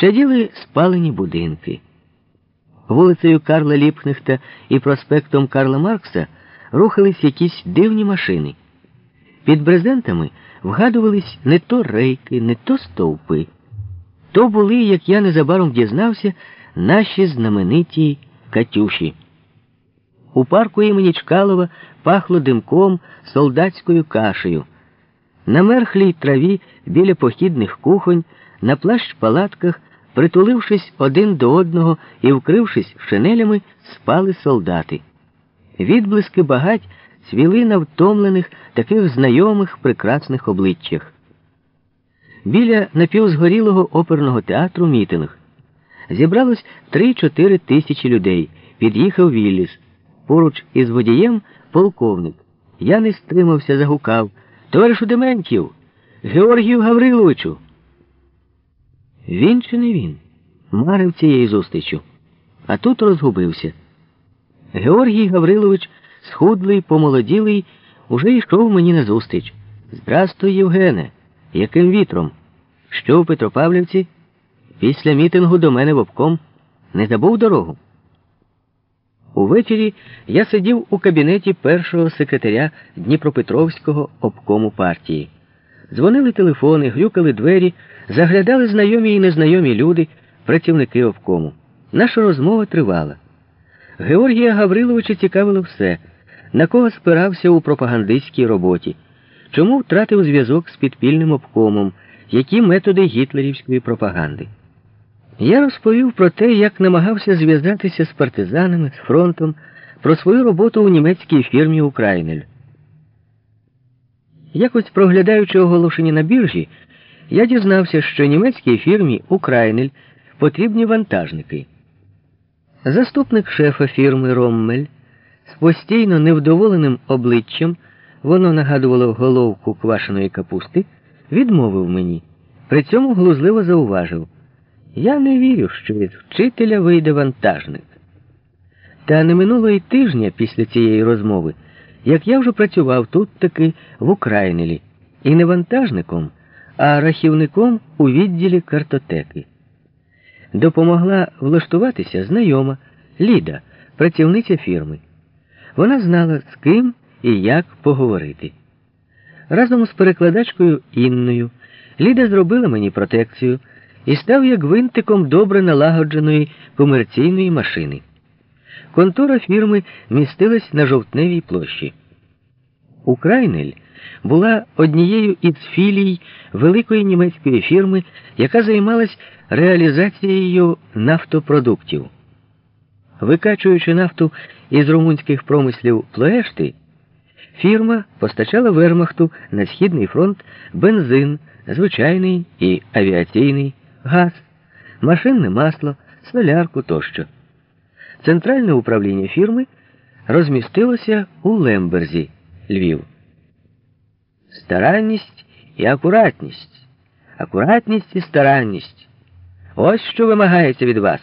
Чаділи спалені будинки. Вулицею Карла Ліпхнехта і проспектом Карла Маркса рухались якісь дивні машини. Під брезентами вгадувались не то рейки, не то стовпи. То були, як я незабаром дізнався, наші знамениті Катюші. У парку імені Чкалова пахло димком солдатською кашею. На мерхлій траві біля похідних кухонь, на плащ палатках, притулившись один до одного і вкрившись шинелями, спали солдати. Відблиски багать цвіли на втомлених, таких знайомих прекрасних обличчях. Біля напівзгорілого оперного театру мітинг. Зібралось 3-4 тисячі людей. Під'їхав Вілліс. Поруч із водієм полковник. Я не стримався, загукав. Товаришу Дементів, Георгію Гавриловичу. Він чи не він? Марив цією зустрічю. А тут розгубився. Георгій Гаврилович, схудлий, помолоділий, уже йшов мені назустріч. Здрастуй, Євгене. Яким вітром? Що в Петропавлівці? Після мітингу до мене в обком не забув дорогу. Увечері я сидів у кабінеті першого секретаря Дніпропетровського обкому партії. Дзвонили телефони, грюкали двері, заглядали знайомі і незнайомі люди, працівники обкому. Наша розмова тривала. Георгія Гавриловича цікавило все, на кого спирався у пропагандистській роботі, чому втратив зв'язок з підпільним обкомом, які методи гітлерівської пропаганди. Я розповів про те, як намагався зв'язатися з партизанами, з фронтом, про свою роботу у німецькій фірмі Украйнель. Якось проглядаючи оголошення на біржі, я дізнався, що німецькій фірмі Украйнель потрібні вантажники. Заступник шефа фірми Роммель з постійно невдоволеним обличчям, воно нагадувало головку квашеної капусти, відмовив мені. При цьому глузливо зауважив. Я не вірю, що від вчителя вийде вантажник. Та не минуло й тижня після цієї розмови, як я вже працював тут таки в Українелі, і не вантажником, а рахівником у відділі картотеки. Допомогла влаштуватися знайома Ліда, працівниця фірми. Вона знала, з ким і як поговорити. Разом з перекладачкою Інною Ліда зробила мені протекцію і став як винтиком добре налагодженої комерційної машини. Контора фірми містилась на жовтневій площі. Украйнель була однією із філій великої німецької фірми, яка займалась реалізацією нафтопродуктів. Викачуючи нафту із румунських промислів Плоешти, фірма постачала Вермахту на Східний фронт бензин, звичайний і авіаційний газ, машинне масло, солярку тощо. Центральне управління фірми розмістилося у Лемберзі, Львів. Старанність і акуратність. Акуратність і старанність. Ось що вимагається від вас.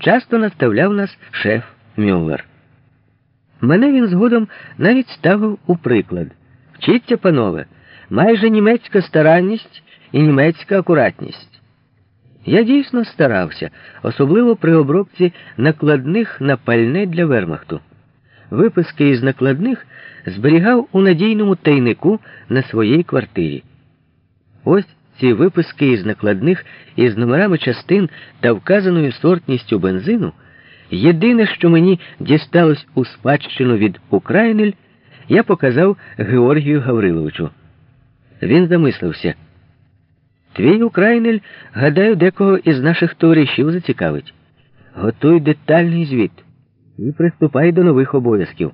Часто наставляв нас шеф Мюллер. Мене він згодом навіть ставив у приклад. Вчіться, панове, майже німецька старанність і німецька акуратність. Я дійсно старався, особливо при обробці накладних на пальне для вермахту. Виписки із накладних зберігав у надійному тайнику на своїй квартирі. Ось ці виписки із накладних із номерами частин та вказаною сортністю бензину. Єдине, що мені дісталось у спадщину від Украйнель, я показав Георгію Гавриловичу. Він замислився. Твій Українель, гадаю, декого із наших товаришів зацікавить. Готуй детальний звіт і приступай до нових обов'язків.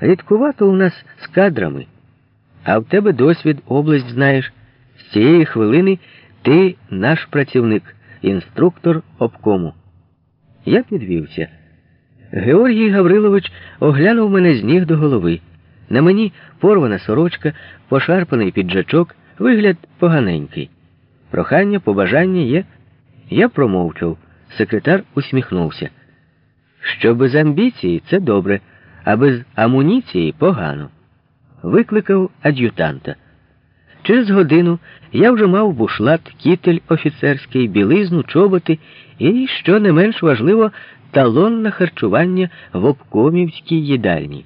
Рідкувато у нас з кадрами, а в тебе досвід, область знаєш. З цієї хвилини ти наш працівник, інструктор обкому. Я підвівся. Георгій Гаврилович оглянув мене з ніг до голови. На мені порвана сорочка, пошарпаний піджачок, вигляд поганенький. Прохання, побажання є. Я промовчав. Секретар усміхнувся. Що без амбіції це добре, а без амуніції погано. Викликав ад'ютанта. Через годину я вже мав бушлат, кітель офіцерський, білизну, чоботи і, що не менш важливо, талон на харчування в обкомівській їдальні.